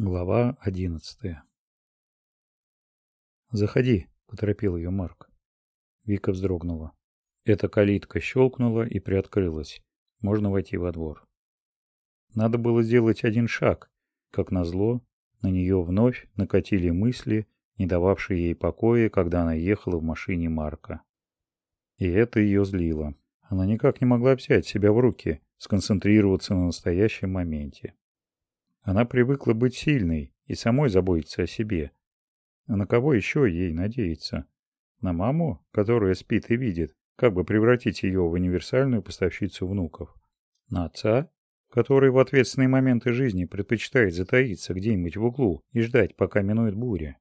Глава одиннадцатая «Заходи», — поторопил ее Марк. Вика вздрогнула. Эта калитка щелкнула и приоткрылась. Можно войти во двор. Надо было сделать один шаг. Как назло, на нее вновь накатили мысли, не дававшие ей покоя, когда она ехала в машине Марка. И это ее злило. Она никак не могла взять себя в руки, сконцентрироваться на настоящем моменте. Она привыкла быть сильной и самой заботиться о себе. А на кого еще ей надеяться? На маму, которая спит и видит, как бы превратить ее в универсальную поставщицу внуков? На отца, который в ответственные моменты жизни предпочитает затаиться где-нибудь в углу и ждать, пока минует буря?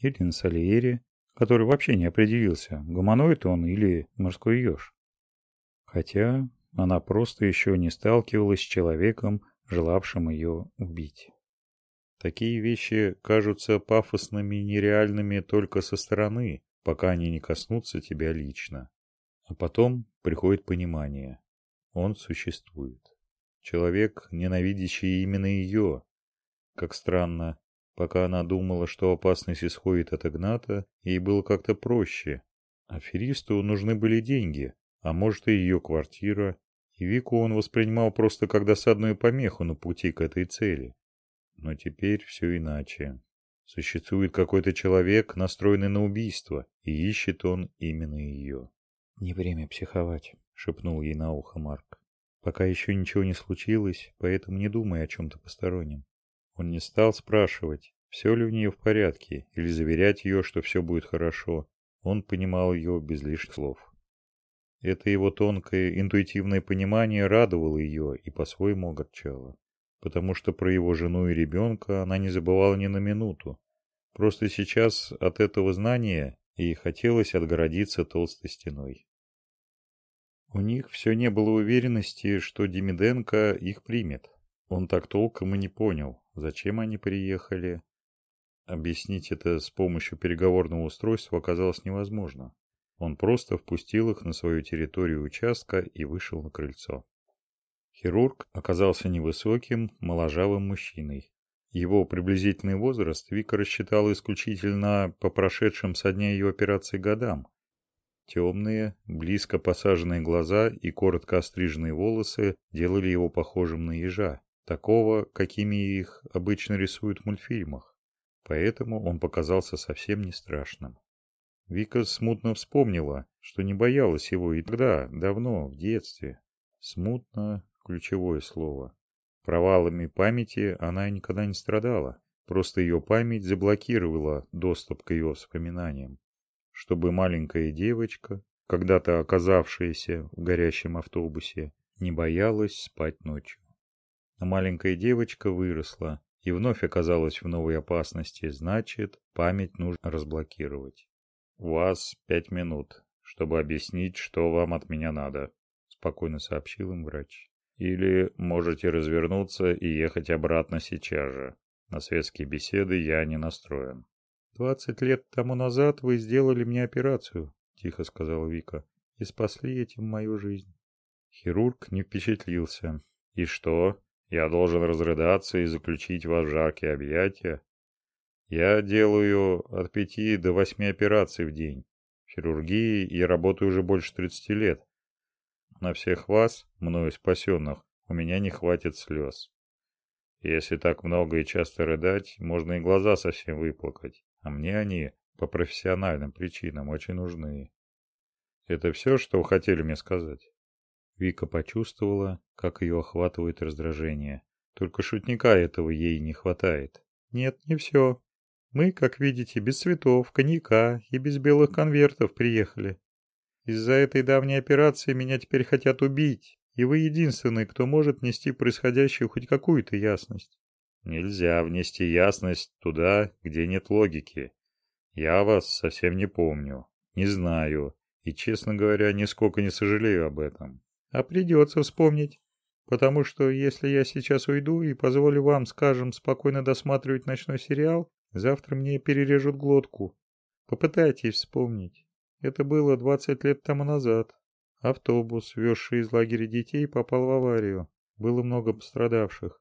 Или на Сальере, который вообще не определился, гуманоид он или морской еж? Хотя она просто еще не сталкивалась с человеком, желавшим ее убить. Такие вещи кажутся пафосными и нереальными только со стороны, пока они не коснутся тебя лично. А потом приходит понимание. Он существует. Человек, ненавидящий именно ее. Как странно, пока она думала, что опасность исходит от Игната, ей было как-то проще. Аферисту нужны были деньги, а может и ее квартира, и Вику он воспринимал просто как досадную помеху на пути к этой цели. Но теперь все иначе. Существует какой-то человек, настроенный на убийство, и ищет он именно ее. «Не время психовать», — шепнул ей на ухо Марк. «Пока еще ничего не случилось, поэтому не думай о чем-то постороннем». Он не стал спрашивать, все ли у нее в порядке, или заверять ее, что все будет хорошо. Он понимал ее без лишних слов. Это его тонкое интуитивное понимание радовало ее и по-своему огорчало. Потому что про его жену и ребенка она не забывала ни на минуту. Просто сейчас от этого знания ей хотелось отгородиться толстой стеной. У них все не было уверенности, что Демиденко их примет. Он так толком и не понял, зачем они приехали. Объяснить это с помощью переговорного устройства оказалось невозможно. Он просто впустил их на свою территорию участка и вышел на крыльцо. Хирург оказался невысоким, моложавым мужчиной. Его приблизительный возраст Вика рассчитала исключительно по прошедшим со дня ее операции годам. Темные, близко посаженные глаза и коротко остриженные волосы делали его похожим на ежа, такого, какими их обычно рисуют в мультфильмах. Поэтому он показался совсем не страшным. Вика смутно вспомнила, что не боялась его и тогда, давно, в детстве. Смутно – ключевое слово. Провалами памяти она никогда не страдала. Просто ее память заблокировала доступ к ее воспоминаниям. Чтобы маленькая девочка, когда-то оказавшаяся в горящем автобусе, не боялась спать ночью. Но маленькая девочка выросла и вновь оказалась в новой опасности, значит, память нужно разблокировать. «У вас пять минут, чтобы объяснить, что вам от меня надо», — спокойно сообщил им врач. «Или можете развернуться и ехать обратно сейчас же. На светские беседы я не настроен». «Двадцать лет тому назад вы сделали мне операцию», — тихо сказала Вика, — «и спасли этим мою жизнь». Хирург не впечатлился. «И что? Я должен разрыдаться и заключить вас в жаркие объятия?» Я делаю от пяти до восьми операций в день. Хирургии и работаю уже больше 30 лет. На всех вас, мною спасенных, у меня не хватит слез. Если так много и часто рыдать, можно и глаза совсем выплакать. А мне они по профессиональным причинам очень нужны. Это все, что вы хотели мне сказать? Вика почувствовала, как ее охватывает раздражение. Только шутника этого ей не хватает. Нет, не все. Мы, как видите, без цветов, коньяка и без белых конвертов приехали. Из-за этой давней операции меня теперь хотят убить, и вы единственный, кто может нести происходящее хоть какую-то ясность. Нельзя внести ясность туда, где нет логики. Я вас совсем не помню, не знаю, и, честно говоря, нисколько не сожалею об этом. А придется вспомнить. Потому что если я сейчас уйду и позволю вам, скажем, спокойно досматривать ночной сериал, Завтра мне перережут глотку. Попытайтесь вспомнить. Это было 20 лет тому назад. Автобус, везший из лагеря детей, попал в аварию. Было много пострадавших.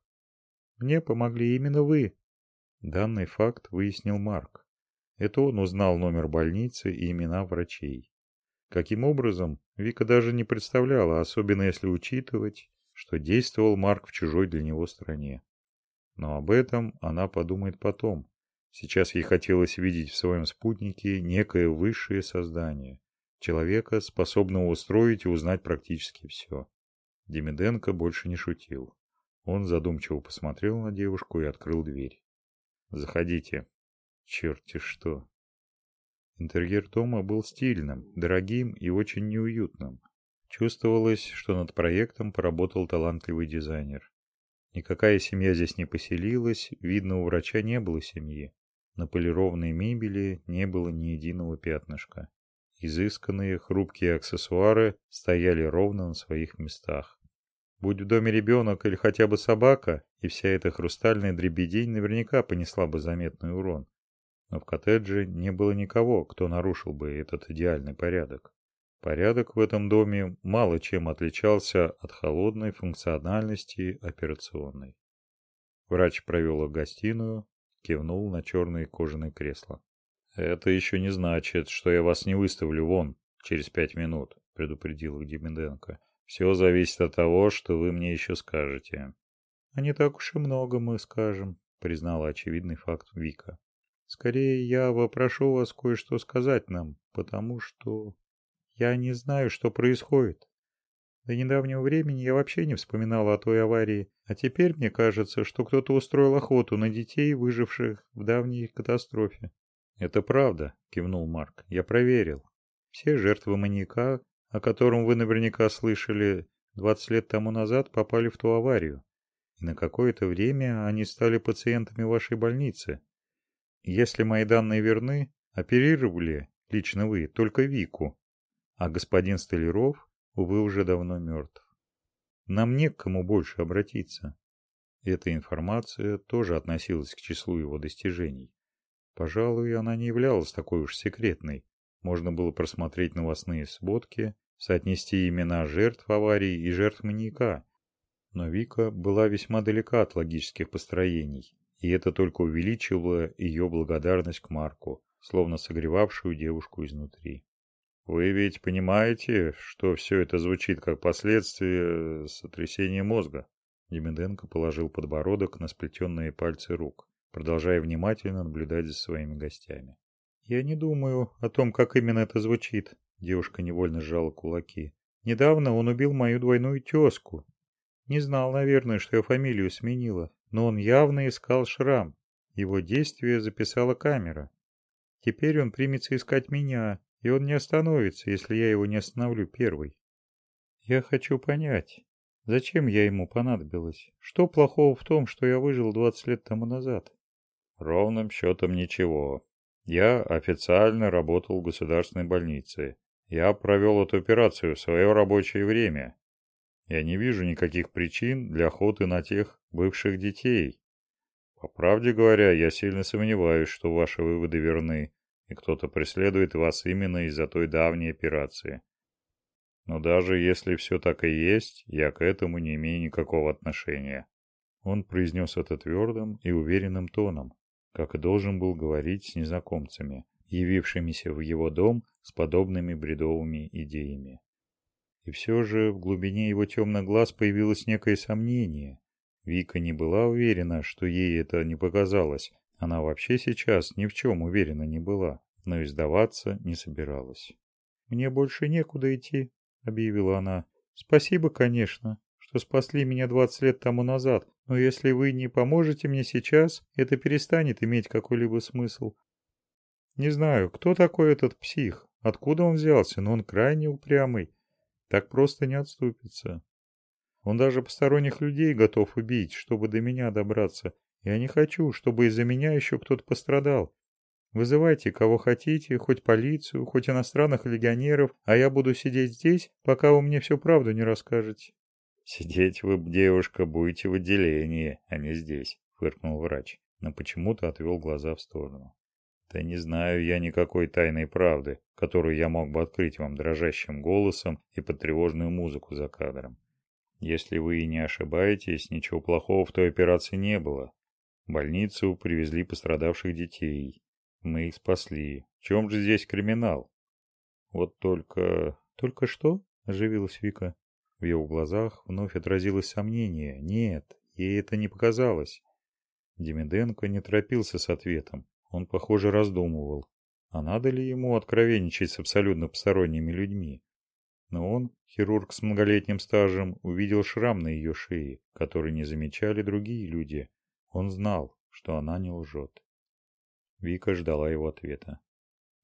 Мне помогли именно вы. Данный факт выяснил Марк. Это он узнал номер больницы и имена врачей. Каким образом, Вика даже не представляла, особенно если учитывать, что действовал Марк в чужой для него стране. Но об этом она подумает потом. Сейчас ей хотелось видеть в своем спутнике некое высшее создание, человека, способного устроить и узнать практически все. Демиденко больше не шутил. Он задумчиво посмотрел на девушку и открыл дверь. «Заходите». Черти что. Интерьер дома был стильным, дорогим и очень неуютным. Чувствовалось, что над проектом поработал талантливый дизайнер. Никакая семья здесь не поселилась, видно, у врача не было семьи. На полированной мебели не было ни единого пятнышка. Изысканные, хрупкие аксессуары стояли ровно на своих местах. Будь в доме ребенок или хотя бы собака, и вся эта хрустальная дребедень наверняка понесла бы заметный урон. Но в коттедже не было никого, кто нарушил бы этот идеальный порядок. Порядок в этом доме мало чем отличался от холодной функциональности операционной. Врач провел в гостиную, кивнул на черные кожаные кресла. «Это еще не значит, что я вас не выставлю вон через пять минут», — предупредил их Демиденко. «Все зависит от того, что вы мне еще скажете». «А не так уж и много мы скажем», — признала очевидный факт Вика. «Скорее я попрошу вас кое-что сказать нам, потому что я не знаю, что происходит. До недавнего времени я вообще не вспоминала о той аварии, а теперь мне кажется, что кто-то устроил охоту на детей, выживших в давней катастрофе. «Это правда», — кивнул Марк. «Я проверил. Все жертвы маньяка, о котором вы наверняка слышали, 20 лет тому назад попали в ту аварию. И на какое-то время они стали пациентами вашей больницы. Если мои данные верны, оперировали, лично вы, только Вику. А господин Столяров, увы, уже давно мертв. Нам не к кому больше обратиться. Эта информация тоже относилась к числу его достижений. Пожалуй, она не являлась такой уж секретной. Можно было просмотреть новостные сводки, соотнести имена жертв аварии и жертв маньяка. Но Вика была весьма далека от логических построений, и это только увеличивало ее благодарность к Марку, словно согревавшую девушку изнутри. «Вы ведь понимаете, что все это звучит как последствие сотрясения мозга?» Демиденко положил подбородок на сплетенные пальцы рук продолжая внимательно наблюдать за своими гостями. «Я не думаю о том, как именно это звучит», — девушка невольно сжала кулаки. «Недавно он убил мою двойную тезку. Не знал, наверное, что я фамилию сменила, но он явно искал шрам. Его действие записала камера. Теперь он примется искать меня, и он не остановится, если я его не остановлю первой. Я хочу понять, зачем я ему понадобилась? Что плохого в том, что я выжил 20 лет тому назад? Ровным счетом ничего. Я официально работал в государственной больнице. Я провел эту операцию в свое рабочее время. Я не вижу никаких причин для охоты на тех бывших детей. По правде говоря, я сильно сомневаюсь, что ваши выводы верны, и кто-то преследует вас именно из-за той давней операции. Но даже если все так и есть, я к этому не имею никакого отношения. Он произнес это твердым и уверенным тоном, как и должен был говорить с незнакомцами, явившимися в его дом с подобными бредовыми идеями. И все же в глубине его темных глаз появилось некое сомнение. Вика не была уверена, что ей это не показалось. Она вообще сейчас ни в чем уверена не была, но и сдаваться не собиралась. «Мне больше некуда идти», — объявила она. «Спасибо, конечно, что спасли меня 20 лет тому назад, но если вы не поможете мне сейчас, это перестанет иметь какой-либо смысл. Не знаю, кто такой этот псих, откуда он взялся, но он крайне упрямый. Так просто не отступится. Он даже посторонних людей готов убить, чтобы до меня добраться. Я не хочу, чтобы из-за меня еще кто-то пострадал. Вызывайте кого хотите, хоть полицию, хоть иностранных легионеров, а я буду сидеть здесь, пока вы мне всю правду не расскажете. «Сидеть вы, девушка, будете в отделении, а не здесь», — фыркнул врач, но почему-то отвел глаза в сторону. «Да не знаю я никакой тайной правды, которую я мог бы открыть вам дрожащим голосом и под тревожную музыку за кадром. Если вы и не ошибаетесь, ничего плохого в той операции не было. В больницу привезли пострадавших детей. Мы их спасли. В чем же здесь криминал? Вот только... Только что? Оживилась Вика. В его глазах вновь отразилось сомнение. Нет, ей это не показалось. Демиденко не торопился с ответом. Он, похоже, раздумывал. А надо ли ему откровенничать с абсолютно посторонними людьми? Но он, хирург с многолетним стажем, увидел шрам на ее шее, который не замечали другие люди. Он знал, что она не лжет. Вика ждала его ответа.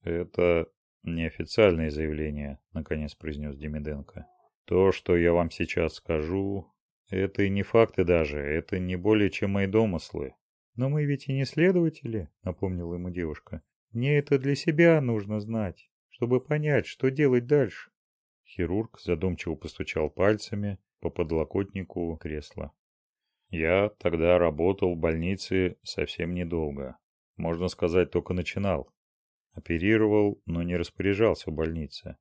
«Это неофициальное заявление», — наконец произнес Демиденко. «То, что я вам сейчас скажу, это и не факты даже, это не более чем мои домыслы». «Но мы ведь и не следователи», — напомнила ему девушка. «Мне это для себя нужно знать, чтобы понять, что делать дальше». Хирург задумчиво постучал пальцами по подлокотнику кресла. Я тогда работал в больнице совсем недолго. Можно сказать, только начинал. Оперировал, но не распоряжался в больнице.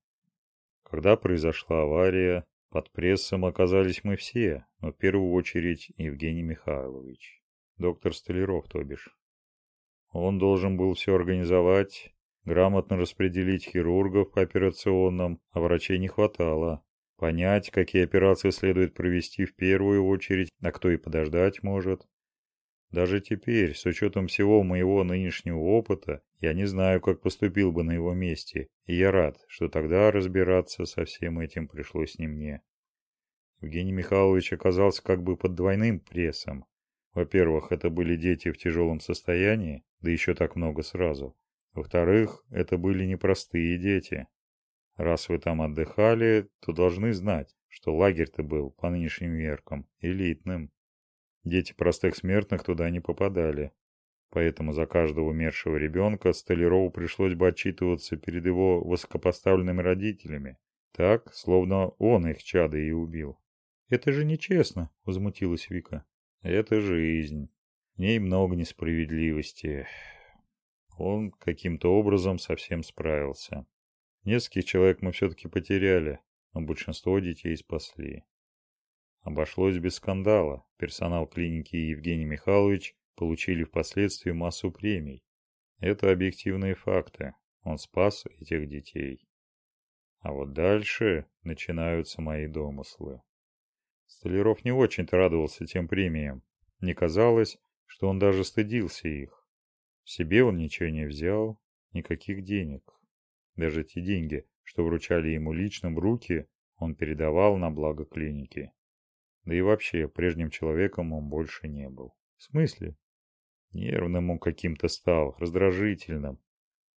Когда произошла авария, под прессом оказались мы все, но в первую очередь Евгений Михайлович. Доктор Столяров, то бишь. Он должен был все организовать, грамотно распределить хирургов по операционным, а врачей не хватало. Понять, какие операции следует провести в первую очередь, а кто и подождать может. Даже теперь, с учетом всего моего нынешнего опыта, я не знаю, как поступил бы на его месте, и я рад, что тогда разбираться со всем этим пришлось не мне. Евгений Михайлович оказался как бы под двойным прессом. Во-первых, это были дети в тяжелом состоянии, да еще так много сразу. Во-вторых, это были непростые дети, Раз вы там отдыхали, то должны знать, что лагерь-то был, по нынешним меркам, элитным. Дети простых смертных туда не попадали. Поэтому за каждого умершего ребенка Столярову пришлось бы отчитываться перед его высокопоставленными родителями. Так, словно он их чадо и убил. «Это же нечестно», — возмутилась Вика. «Это жизнь. В ней много несправедливости. Он каким-то образом совсем справился. Нескольких человек мы все-таки потеряли, но большинство детей спасли. Обошлось без скандала. Персонал клиники и Евгений Михайлович получили впоследствии массу премий. Это объективные факты. Он спас этих детей. А вот дальше начинаются мои домыслы. Столяров не очень-то радовался тем премиям. Не казалось, что он даже стыдился их. В себе он ничего не взял, никаких денег. Даже те деньги, что вручали ему лично в руки, он передавал на благо клиники. Да и вообще, прежним человеком он больше не был. В смысле? Нервным он каким-то стал, раздражительным.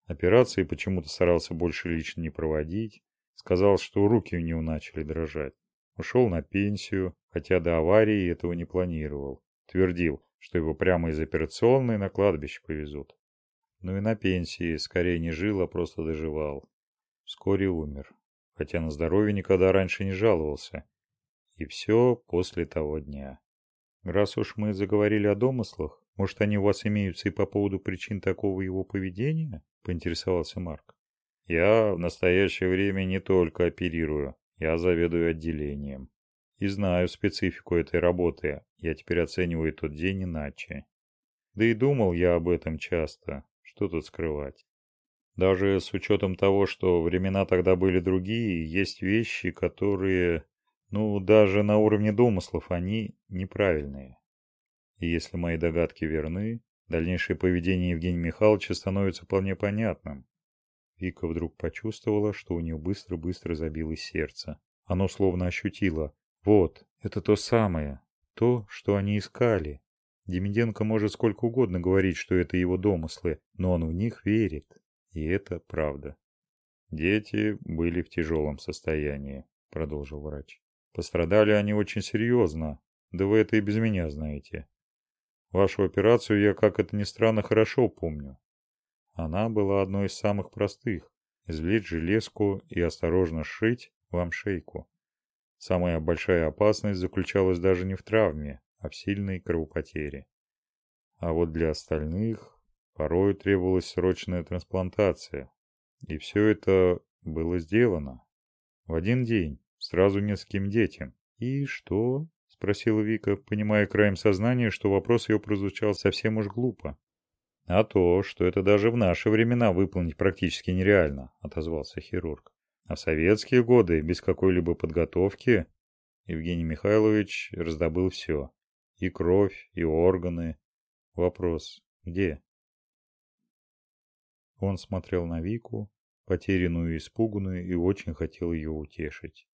Операции почему-то старался больше лично не проводить. Сказал, что руки у него начали дрожать. Ушел на пенсию, хотя до аварии этого не планировал. Твердил, что его прямо из операционной на кладбище повезут но и на пенсии скорее не жил, а просто доживал. Вскоре умер, хотя на здоровье никогда раньше не жаловался. И все после того дня. Раз уж мы заговорили о домыслах, может они у вас имеются и по поводу причин такого его поведения? Поинтересовался Марк. Я в настоящее время не только оперирую, я заведую отделением. И знаю специфику этой работы, я теперь оцениваю тот день иначе. Да и думал я об этом часто, что тут скрывать? Даже с учетом того, что времена тогда были другие, есть вещи, которые, ну, даже на уровне домыслов, они неправильные. И если мои догадки верны, дальнейшее поведение Евгения Михайловича становится вполне понятным. Вика вдруг почувствовала, что у нее быстро-быстро забилось сердце. Оно словно ощутило. Вот, это то самое, то, что они искали. Демиденко может сколько угодно говорить, что это его домыслы, но он в них верит. И это правда. Дети были в тяжелом состоянии, продолжил врач. Пострадали они очень серьезно. Да вы это и без меня знаете. Вашу операцию я, как это ни странно, хорошо помню. Она была одной из самых простых. Извлечь железку и осторожно сшить вам шейку. Самая большая опасность заключалась даже не в травме, а в сильной кровопотере. А вот для остальных порой требовалась срочная трансплантация. И все это было сделано. В один день, сразу нескольким детям. «И что?» – спросила Вика, понимая краем сознания, что вопрос ее прозвучал совсем уж глупо. «А то, что это даже в наши времена выполнить практически нереально», — отозвался хирург. «А в советские годы, без какой-либо подготовки, Евгений Михайлович раздобыл все. И кровь, и органы. Вопрос, где?» Он смотрел на Вику, потерянную и испуганную, и очень хотел ее утешить.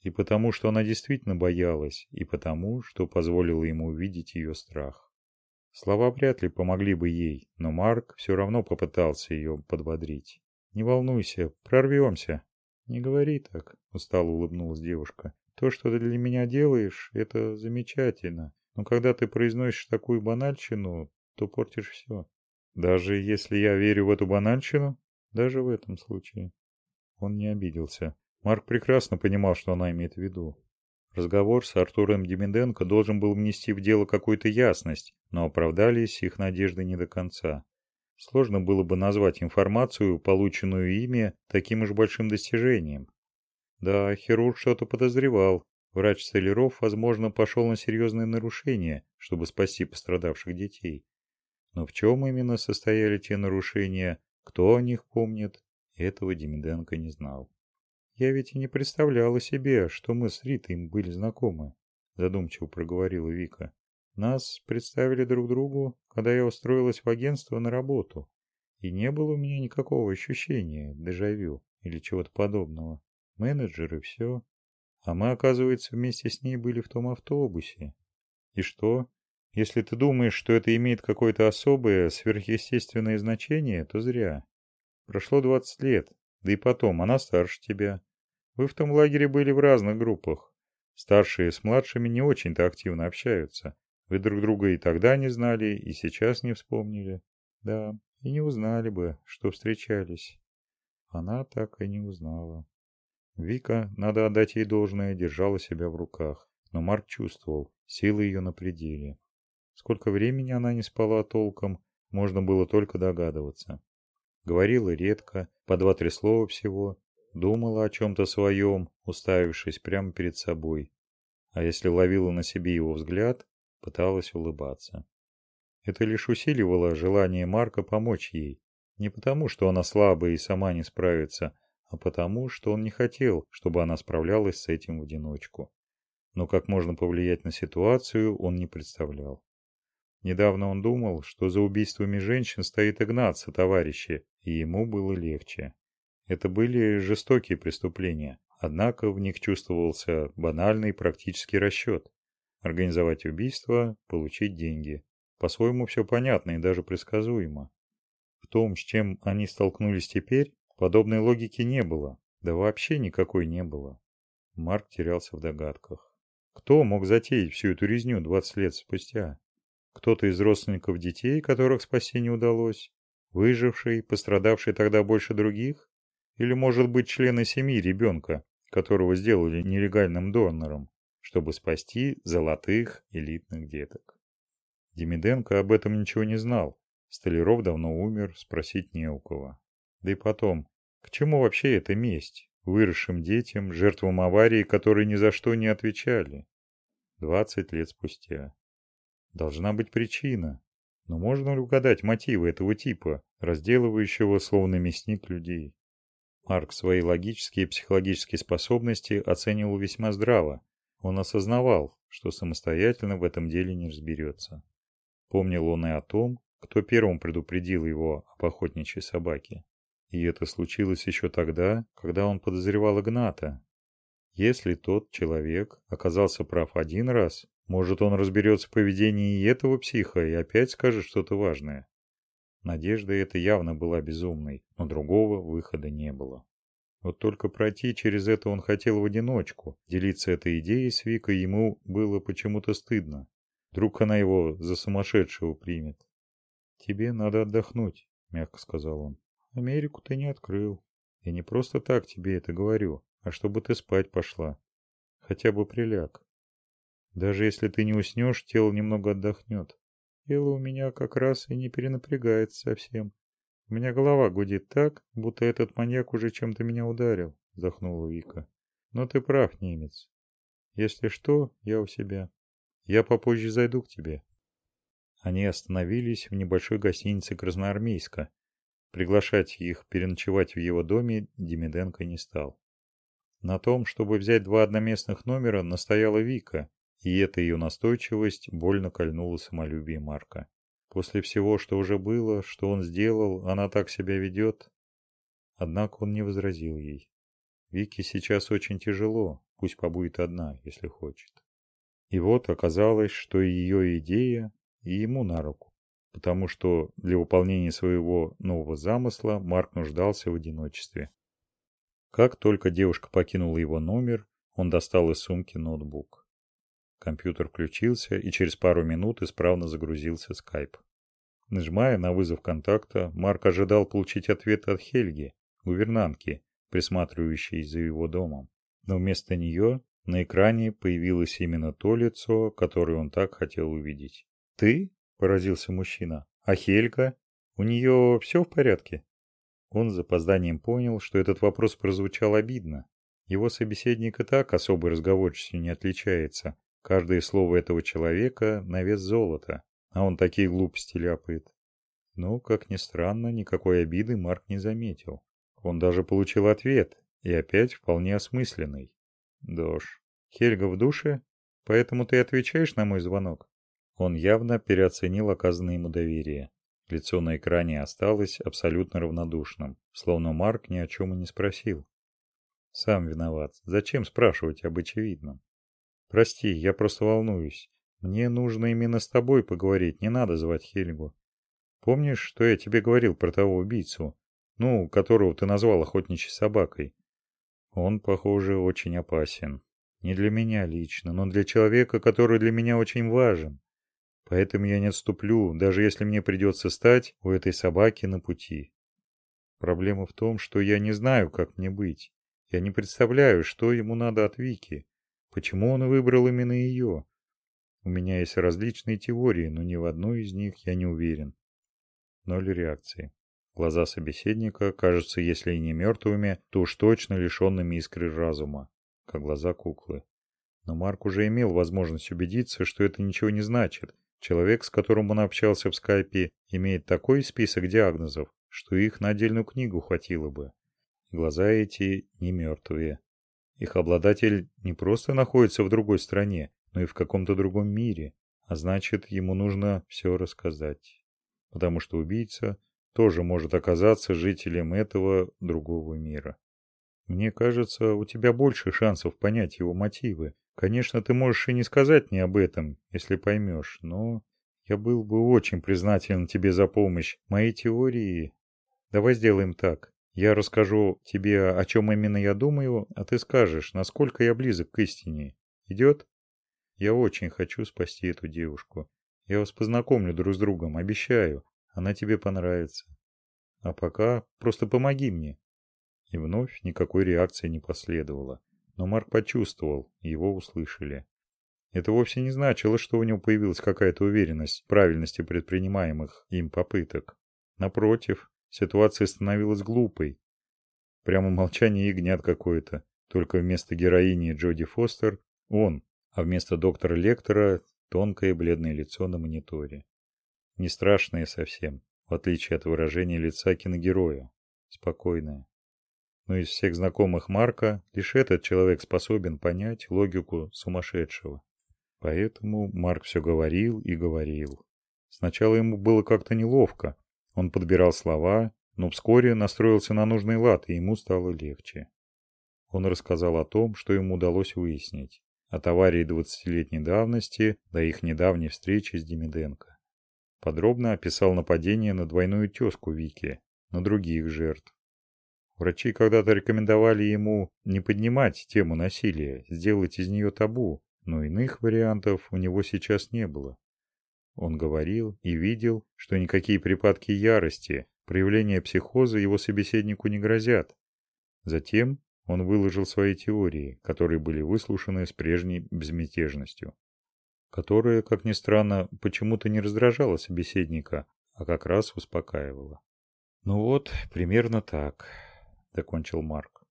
И потому, что она действительно боялась, и потому, что позволило ему увидеть ее страх. Слова вряд ли помогли бы ей, но Марк все равно попытался ее подбодрить. «Не волнуйся, прорвемся». «Не говори так», — устало улыбнулась девушка. «То, что ты для меня делаешь, это замечательно. Но когда ты произносишь такую банальщину, то портишь все. Даже если я верю в эту банальщину, даже в этом случае». Он не обиделся. Марк прекрасно понимал, что она имеет в виду. Разговор с Артуром Демиденко должен был внести в дело какую-то ясность, но оправдались их надежды не до конца. Сложно было бы назвать информацию, полученную ими, таким уж большим достижением. Да, хирург что-то подозревал. Врач Столяров, возможно, пошел на серьезные нарушения, чтобы спасти пострадавших детей. Но в чем именно состояли те нарушения, кто о них помнит, этого Демиденко не знал. «Я ведь и не представляла себе, что мы с Ритой были знакомы», задумчиво проговорила Вика. «Нас представили друг другу, когда я устроилась в агентство на работу, и не было у меня никакого ощущения дежавю или чего-то подобного. Менеджер и все. А мы, оказывается, вместе с ней были в том автобусе. И что? Если ты думаешь, что это имеет какое-то особое, сверхъестественное значение, то зря. Прошло 20 лет, да и потом, она старше тебя. Вы в том лагере были в разных группах. Старшие с младшими не очень-то активно общаются. Вы друг друга и тогда не знали, и сейчас не вспомнили. Да, и не узнали бы, что встречались. Она так и не узнала. Вика, надо отдать ей должное, держала себя в руках. Но Марк чувствовал, силы ее на пределе. Сколько времени она не спала толком, можно было только догадываться. Говорила редко, по два-три слова всего, Думала о чем-то своем, уставившись прямо перед собой. А если ловила на себе его взгляд, пыталась улыбаться. Это лишь усиливало желание Марка помочь ей. Не потому, что она слабая и сама не справится, а потому, что он не хотел, чтобы она справлялась с этим в одиночку. Но как можно повлиять на ситуацию, он не представлял. Недавно он думал, что за убийствами женщин стоит Игнат товарищи, и ему было легче. Это были жестокие преступления, однако в них чувствовался банальный практический расчет. Организовать убийство, получить деньги. По-своему все понятно и даже предсказуемо. В том, с чем они столкнулись теперь, подобной логики не было. Да вообще никакой не было. Марк терялся в догадках. Кто мог затеять всю эту резню 20 лет спустя? Кто-то из родственников детей, которых спасти не удалось? Выживший, пострадавший тогда больше других? Или, может быть, члены семьи ребенка, которого сделали нелегальным донором, чтобы спасти золотых элитных деток. Демиденко об этом ничего не знал. Столяров давно умер, спросить не у кого. Да и потом, к чему вообще эта месть? Выросшим детям, жертвам аварии, которые ни за что не отвечали. Двадцать лет спустя. Должна быть причина. Но можно ли угадать мотивы этого типа, разделывающего словно мясник людей? Марк свои логические и психологические способности оценивал весьма здраво. Он осознавал, что самостоятельно в этом деле не разберется. Помнил он и о том, кто первым предупредил его об охотничьей собаке. И это случилось еще тогда, когда он подозревал Игната. Если тот человек оказался прав один раз, может он разберется в поведении и этого психа и опять скажет что-то важное. Надежда эта явно была безумной, но другого выхода не было. Вот только пройти через это он хотел в одиночку. Делиться этой идеей с Викой ему было почему-то стыдно. Вдруг она его за сумасшедшего примет. «Тебе надо отдохнуть», — мягко сказал он. «Америку ты не открыл. Я не просто так тебе это говорю, а чтобы ты спать пошла. Хотя бы приляг. Даже если ты не уснешь, тело немного отдохнет. Тело у меня как раз и не перенапрягается совсем. У меня голова гудит так, будто этот маньяк уже чем-то меня ударил, вздохнула Вика. Но ты прав, немец. Если что, я у себя. Я попозже зайду к тебе. Они остановились в небольшой гостинице Красноармейска. Приглашать их переночевать в его доме Демиденко не стал. На том, чтобы взять два одноместных номера, настояла Вика, и эта ее настойчивость больно кольнула самолюбие Марка. После всего, что уже было, что он сделал, она так себя ведет. Однако он не возразил ей. Вике сейчас очень тяжело, пусть побудет одна, если хочет. И вот оказалось, что ее идея и ему на руку, потому что для выполнения своего нового замысла Марк нуждался в одиночестве. Как только девушка покинула его номер, он достал из сумки ноутбук. Компьютер включился и через пару минут исправно загрузился скайп. Нажимая на вызов контакта, Марк ожидал получить ответ от Хельги, гувернантки, присматривающей за его домом. Но вместо нее на экране появилось именно то лицо, которое он так хотел увидеть. «Ты?» – поразился мужчина. «А Хельга? У нее все в порядке?» Он с запозданием понял, что этот вопрос прозвучал обидно. Его собеседник и так особой разговорчивостью не отличается. Каждое слово этого человека на вес золота, а он такие глупости ляпает. Но, как ни странно, никакой обиды Марк не заметил. Он даже получил ответ, и опять вполне осмысленный. Дош, Хельга в душе, поэтому ты отвечаешь на мой звонок? Он явно переоценил оказанное ему доверие. Лицо на экране осталось абсолютно равнодушным, словно Марк ни о чем и не спросил. Сам виноват. Зачем спрашивать об очевидном? Прости, я просто волнуюсь. Мне нужно именно с тобой поговорить, не надо звать Хельгу. Помнишь, что я тебе говорил про того убийцу? Ну, которого ты назвал охотничьей собакой? Он, похоже, очень опасен. Не для меня лично, но для человека, который для меня очень важен. Поэтому я не отступлю, даже если мне придется стать у этой собаки на пути. Проблема в том, что я не знаю, как мне быть. Я не представляю, что ему надо от Вики. Почему он выбрал именно ее? У меня есть различные теории, но ни в одной из них я не уверен. Ноль реакции. Глаза собеседника кажутся, если и не мертвыми, то уж точно лишенными искры разума, как глаза куклы. Но Марк уже имел возможность убедиться, что это ничего не значит, Человек, с которым он общался в скайпе, имеет такой список диагнозов, что их на отдельную книгу хватило бы. Глаза эти не мертвые. Их обладатель не просто находится в другой стране, но и в каком-то другом мире, а значит, ему нужно все рассказать. Потому что убийца тоже может оказаться жителем этого другого мира. Мне кажется, у тебя больше шансов понять его мотивы, Конечно, ты можешь и не сказать мне об этом, если поймешь, но я был бы очень признателен тебе за помощь. Мои теории... Давай сделаем так. Я расскажу тебе, о чем именно я думаю, а ты скажешь, насколько я близок к истине. Идет? Я очень хочу спасти эту девушку. Я вас познакомлю друг с другом, обещаю. Она тебе понравится. А пока просто помоги мне. И вновь никакой реакции не последовало. Но Марк почувствовал, его услышали. Это вовсе не значило, что у него появилась какая-то уверенность в правильности предпринимаемых им попыток. Напротив, ситуация становилась глупой. Прямо молчание ягнят какое-то. Только вместо героини Джоди Фостер он, а вместо доктора Лектора тонкое бледное лицо на мониторе. Не страшное совсем, в отличие от выражения лица киногероя. Спокойное но из всех знакомых Марка лишь этот человек способен понять логику сумасшедшего. Поэтому Марк все говорил и говорил. Сначала ему было как-то неловко. Он подбирал слова, но вскоре настроился на нужный лад, и ему стало легче. Он рассказал о том, что ему удалось выяснить. От аварии двадцатилетней давности до их недавней встречи с Демиденко. Подробно описал нападение на двойную тезку Вики, на других жертв. Врачи когда-то рекомендовали ему не поднимать тему насилия, сделать из нее табу, но иных вариантов у него сейчас не было. Он говорил и видел, что никакие припадки ярости, проявления психоза его собеседнику не грозят. Затем он выложил свои теории, которые были выслушаны с прежней безмятежностью, которая, как ни странно, почему-то не раздражала собеседника, а как раз успокаивала. Ну вот, примерно так. — закончил Марк.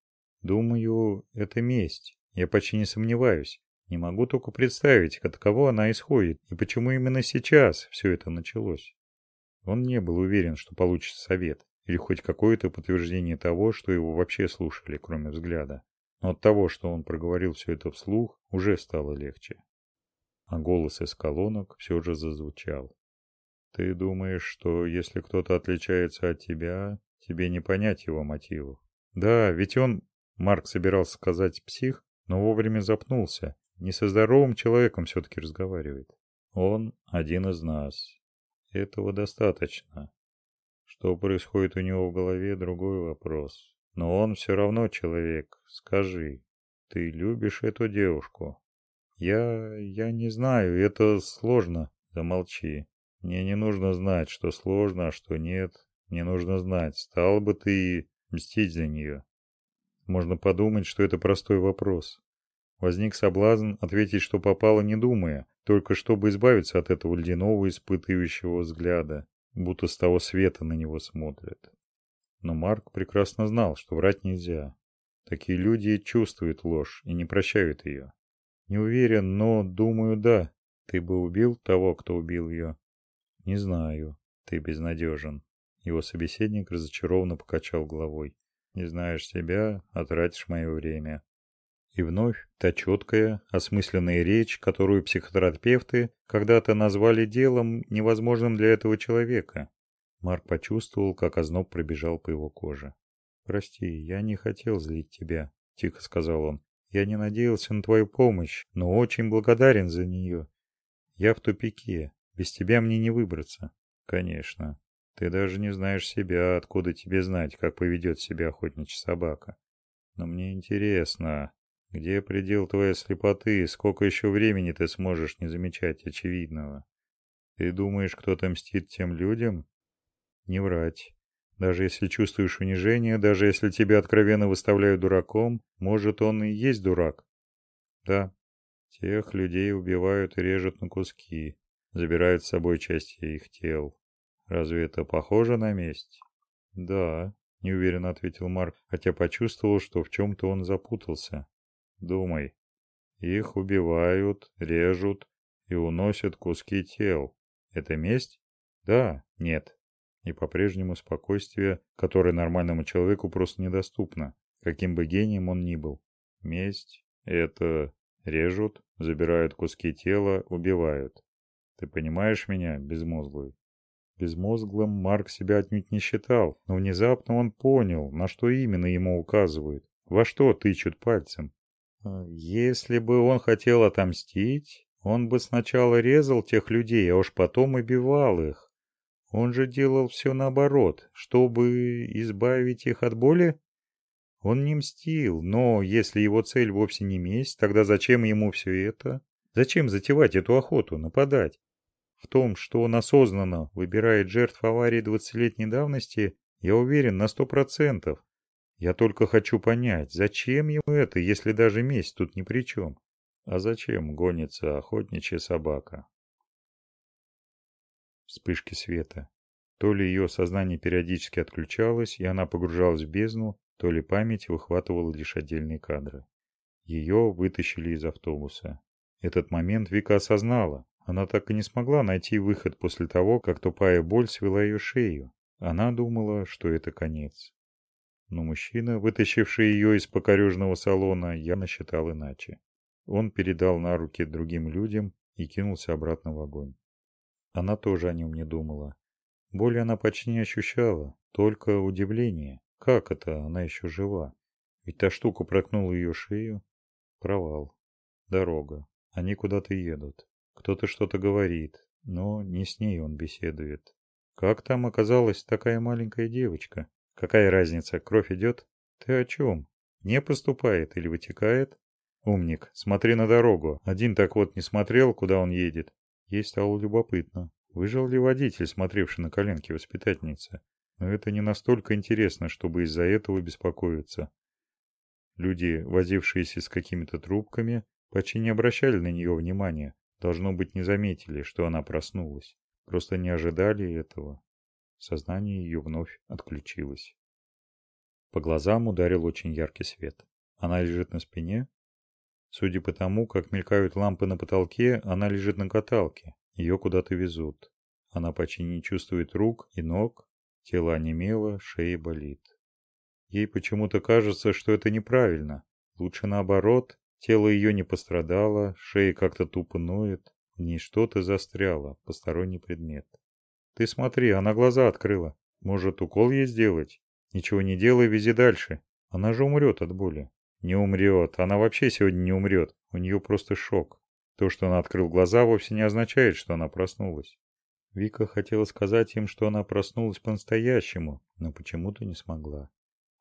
«Думаю, это месть. Я почти не сомневаюсь. Не могу только представить, от кого она исходит и почему именно сейчас все это началось. Он не был уверен, что получит совет или хоть какое-то подтверждение того, что его вообще слушали, кроме взгляда. Но от того, что он проговорил все это вслух, уже стало легче. А голос из колонок все же зазвучал. «Ты думаешь, что если кто-то отличается от тебя, тебе не понять его мотивов?» «Да, ведь он...» Марк собирался сказать «псих», но вовремя запнулся. Не со здоровым человеком все-таки разговаривает. Он один из нас. Этого достаточно. Что происходит у него в голове, другой вопрос. Но он все равно человек. Скажи, ты любишь эту девушку? Я... я не знаю, это сложно. Замолчи. Мне не нужно знать, что сложно, а что нет. Не нужно знать, стал бы ты мстить за нее. Можно подумать, что это простой вопрос. Возник соблазн ответить, что попало, не думая, только чтобы избавиться от этого ледяного испытывающего взгляда, будто с того света на него смотрят. Но Марк прекрасно знал, что врать нельзя. Такие люди чувствуют ложь и не прощают ее. Не уверен, но думаю, да. Ты бы убил того, кто убил ее? Не знаю. Ты безнадежен. Его собеседник разочарованно покачал головой. Не знаешь себя, а тратишь мое время. И вновь та четкая, осмысленная речь, которую психотерапевты когда-то назвали делом, невозможным для этого человека. Марк почувствовал, как озноб пробежал по его коже. «Прости, я не хотел злить тебя», — тихо сказал он. «Я не надеялся на твою помощь, но очень благодарен за нее. Я в тупике. Без тебя мне не выбраться». «Конечно. Ты даже не знаешь себя, откуда тебе знать, как поведет себя охотничья собака. Но мне интересно, где предел твоей слепоты? Сколько еще времени ты сможешь не замечать очевидного? Ты думаешь, кто-то мстит тем людям? Не врать. Даже если чувствуешь унижение, даже если тебя откровенно выставляют дураком, может, он и есть дурак. Да, тех людей убивают и режут на куски, забирают с собой части их тел. Разве это похоже на месть? Да, неуверенно ответил Марк, хотя почувствовал, что в чем-то он запутался. Думай. Их убивают, режут и уносят куски тел. Это месть? Да, нет. И по-прежнему спокойствие, которое нормальному человеку просто недоступно, каким бы гением он ни был. Месть — это режут, забирают куски тела, убивают. Ты понимаешь меня, безмозглый? Безмозглым Марк себя отнюдь не считал, но внезапно он понял, на что именно ему указывают, во что тычут пальцем. А, если бы он хотел отомстить, он бы сначала резал тех людей, а уж потом убивал их. Он же делал все наоборот, чтобы избавить их от боли. Он не мстил, но если его цель вовсе не месть, тогда зачем ему все это? Зачем затевать эту охоту, нападать? В том, что он осознанно выбирает жертв аварии двадцатилетней давности, я уверен на сто процентов. Я только хочу понять, зачем ему это, если даже месть тут ни при чем? А зачем гонится охотничья собака? Вспышки света. То ли ее сознание периодически отключалось, и она погружалась в бездну, то ли память выхватывала лишь отдельные кадры. Ее вытащили из автобуса. Этот момент Вика осознала. Она так и не смогла найти выход после того, как тупая боль свела ее шею. Она думала, что это конец. Но мужчина, вытащивший ее из покорежного салона, явно считал иначе. Он передал на руки другим людям и кинулся обратно в огонь. Она тоже о нем не думала. Боли она почти не ощущала, только удивление. Как это она еще жива? Ведь та штука проткнула ее шею. Провал. Дорога. Они куда-то едут. Кто-то что-то говорит, но не с ней он беседует. Как там оказалась такая маленькая девочка? Какая разница, кровь идет? Ты о чем? Не поступает или вытекает? Умник, смотри на дорогу. Один так вот не смотрел, куда он едет. Ей стало любопытно. Выжил ли водитель, смотревший на коленки воспитательницы? Но это не настолько интересно, чтобы из-за этого беспокоиться. Люди, возившиеся с какими-то трубками, почти не обращали на нее внимания. Должно быть, не заметили, что она проснулась. Просто не ожидали этого. Сознание ее вновь отключилось. По глазам ударил очень яркий свет. Она лежит на спине? Судя по тому, как мелькают лампы на потолке, она лежит на каталке. Ее куда-то везут. Она почти не чувствует рук и ног. Тело онемело, шея болит. Ей почему-то кажется, что это неправильно. Лучше наоборот. Тело ее не пострадало, шея как-то тупо ноет. В ней что-то застряло, посторонний предмет. Ты смотри, она глаза открыла. Может, укол ей сделать? Ничего не делай, вези дальше. Она же умрет от боли. Не умрет. Она вообще сегодня не умрет. У нее просто шок. То, что она открыл глаза, вовсе не означает, что она проснулась. Вика хотела сказать им, что она проснулась по-настоящему, но почему-то не смогла.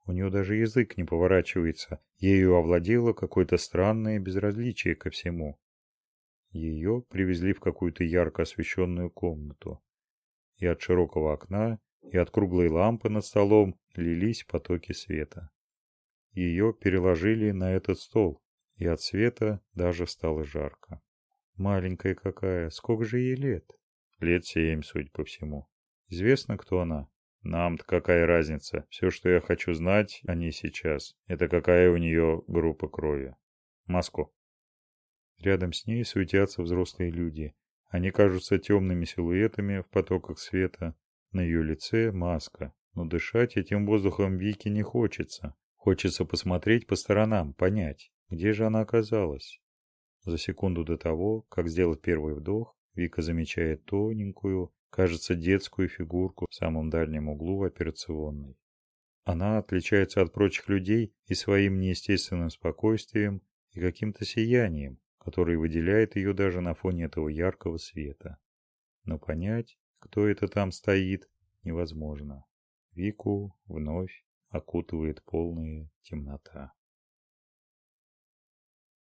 У нее даже язык не поворачивается. Ею овладело какое-то странное безразличие ко всему. Ее привезли в какую-то ярко освещенную комнату. И от широкого окна, и от круглой лампы над столом лились потоки света. Ее переложили на этот стол, и от света даже стало жарко. Маленькая какая, сколько же ей лет? Лет семь, судя по всему. Известно, кто она? Нам-то какая разница? Все, что я хочу знать о ней сейчас, это какая у нее группа крови. Маску. Рядом с ней суетятся взрослые люди. Они кажутся темными силуэтами в потоках света. На ее лице маска, но дышать этим воздухом Вики не хочется. Хочется посмотреть по сторонам, понять, где же она оказалась. За секунду до того, как сделать первый вдох, Вика замечает тоненькую, кажется, детскую фигурку в самом дальнем углу операционной. Она отличается от прочих людей и своим неестественным спокойствием и каким-то сиянием, которое выделяет ее даже на фоне этого яркого света. Но понять, кто это там стоит, невозможно. Вику вновь окутывает полная темнота.